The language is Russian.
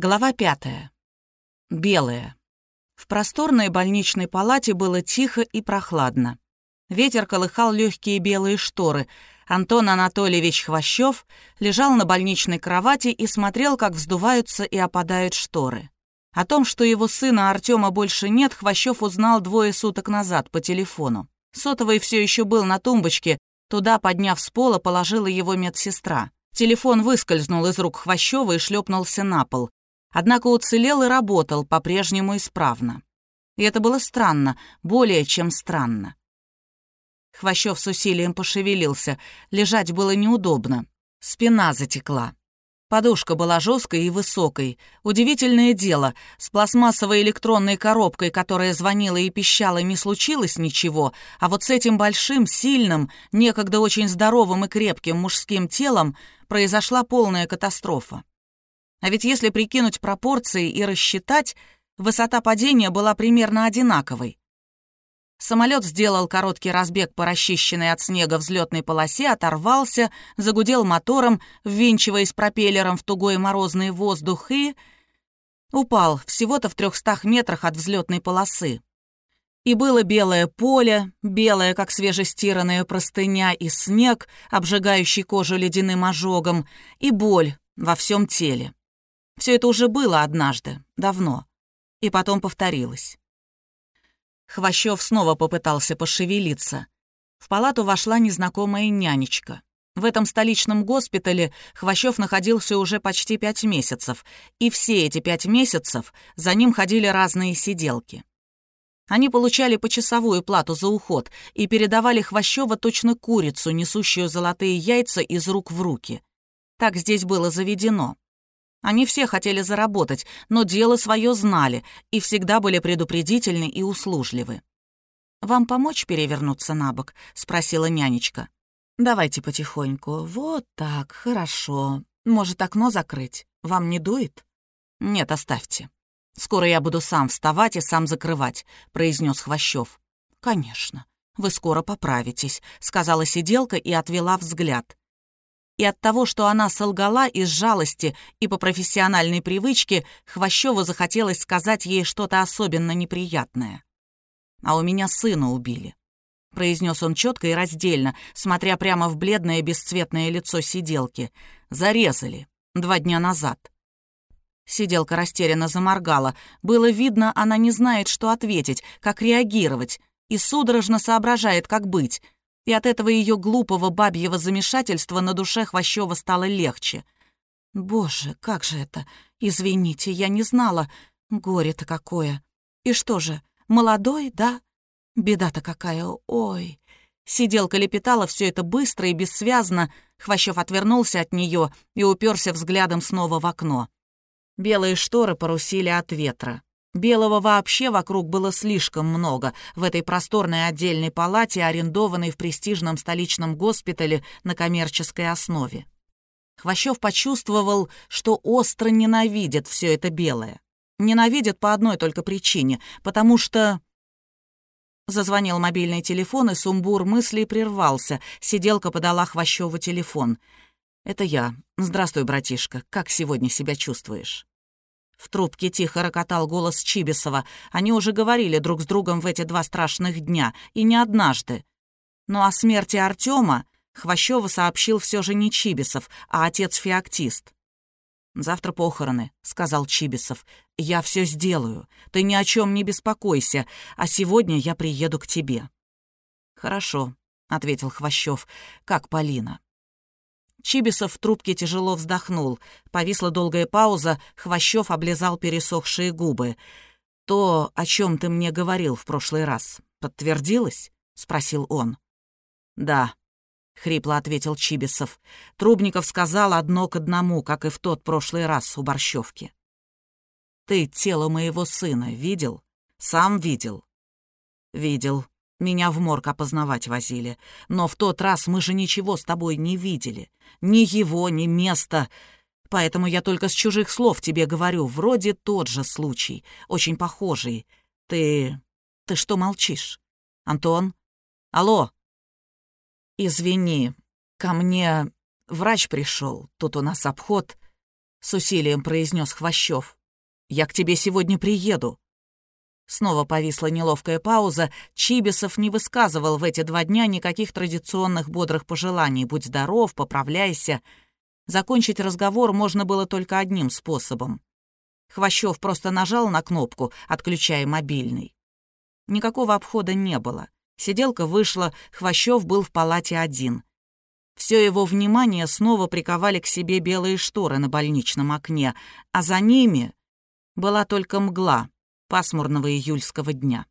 Глава пятая. Белая. В просторной больничной палате было тихо и прохладно. Ветер колыхал легкие белые шторы. Антон Анатольевич Хвощев лежал на больничной кровати и смотрел, как вздуваются и опадают шторы. О том, что его сына Артема больше нет, Хвощев узнал двое суток назад по телефону. Сотовый все еще был на тумбочке, туда, подняв с пола, положила его медсестра. Телефон выскользнул из рук Хвощева и шлепнулся на пол. Однако уцелел и работал по-прежнему исправно. И это было странно, более чем странно. Хвощев с усилием пошевелился, лежать было неудобно. Спина затекла. Подушка была жесткой и высокой. Удивительное дело, с пластмассовой электронной коробкой, которая звонила и пищала, не случилось ничего, а вот с этим большим, сильным, некогда очень здоровым и крепким мужским телом произошла полная катастрофа. А ведь если прикинуть пропорции и рассчитать, высота падения была примерно одинаковой. Самолет сделал короткий разбег по расчищенной от снега взлетной полосе, оторвался, загудел мотором, ввинчиваясь пропеллером в тугой морозный воздух и... упал всего-то в трехстах метрах от взлетной полосы. И было белое поле, белое, как свежестиранная простыня, и снег, обжигающий кожу ледяным ожогом, и боль во всем теле. Все это уже было однажды, давно, и потом повторилось. Хвощев снова попытался пошевелиться. В палату вошла незнакомая нянечка. В этом столичном госпитале Хвощев находился уже почти пять месяцев, и все эти пять месяцев за ним ходили разные сиделки. Они получали почасовую плату за уход и передавали Хвощева точно курицу, несущую золотые яйца из рук в руки. Так здесь было заведено. Они все хотели заработать, но дело свое знали и всегда были предупредительны и услужливы. «Вам помочь перевернуться на бок?» — спросила нянечка. «Давайте потихоньку. Вот так, хорошо. Может, окно закрыть? Вам не дует?» «Нет, оставьте. Скоро я буду сам вставать и сам закрывать», — произнес Хвощев. «Конечно. Вы скоро поправитесь», — сказала сиделка и отвела взгляд и от того, что она солгала из жалости и по профессиональной привычке, Хвощеву захотелось сказать ей что-то особенно неприятное. «А у меня сына убили», — произнес он четко и раздельно, смотря прямо в бледное бесцветное лицо сиделки. «Зарезали. Два дня назад». Сиделка растерянно заморгала. Было видно, она не знает, что ответить, как реагировать, и судорожно соображает, как быть — и от этого ее глупого бабьего замешательства на душе Хвощева стало легче. «Боже, как же это? Извините, я не знала. Горе-то какое. И что же, молодой, да? Беда-то какая, ой!» Сиделка лепетала все это быстро и бессвязно. Хвощев отвернулся от нее и уперся взглядом снова в окно. Белые шторы порусили от ветра. Белого вообще вокруг было слишком много в этой просторной отдельной палате, арендованной в престижном столичном госпитале на коммерческой основе. Хвощев почувствовал, что остро ненавидит все это белое. Ненавидит по одной только причине, потому что... Зазвонил мобильный телефон, и сумбур мыслей прервался. Сиделка подала Хвощеву телефон. «Это я. Здравствуй, братишка. Как сегодня себя чувствуешь?» В трубке тихо рокотал голос Чибисова. Они уже говорили друг с другом в эти два страшных дня, и не однажды. Но о смерти Артема Хвощева сообщил все же не Чибисов, а отец-феоктист. «Завтра похороны», — сказал Чибисов. «Я все сделаю. Ты ни о чем не беспокойся, а сегодня я приеду к тебе». «Хорошо», — ответил Хвощев. «Как Полина?» Чибисов в трубке тяжело вздохнул. Повисла долгая пауза, Хвощев облизал пересохшие губы. «То, о чем ты мне говорил в прошлый раз, подтвердилось?» — спросил он. «Да», — хрипло ответил Чибисов. Трубников сказал одно к одному, как и в тот прошлый раз у Борщевки. «Ты тело моего сына видел? Сам видел?» «Видел. Меня в морг опознавать возили. Но в тот раз мы же ничего с тобой не видели. Ни его, ни места. Поэтому я только с чужих слов тебе говорю. Вроде тот же случай. Очень похожий. Ты... ты что молчишь? Антон? Алло? Извини, ко мне врач пришел. Тут у нас обход. — с усилием произнес Хвощев. «Я к тебе сегодня приеду». Снова повисла неловкая пауза. Чибисов не высказывал в эти два дня никаких традиционных бодрых пожеланий. «Будь здоров, поправляйся». Закончить разговор можно было только одним способом. Хвощев просто нажал на кнопку, отключая мобильный. Никакого обхода не было. Сиделка вышла, Хвощев был в палате один. Все его внимание снова приковали к себе белые шторы на больничном окне, а за ними была только мгла пасмурного июльского дня.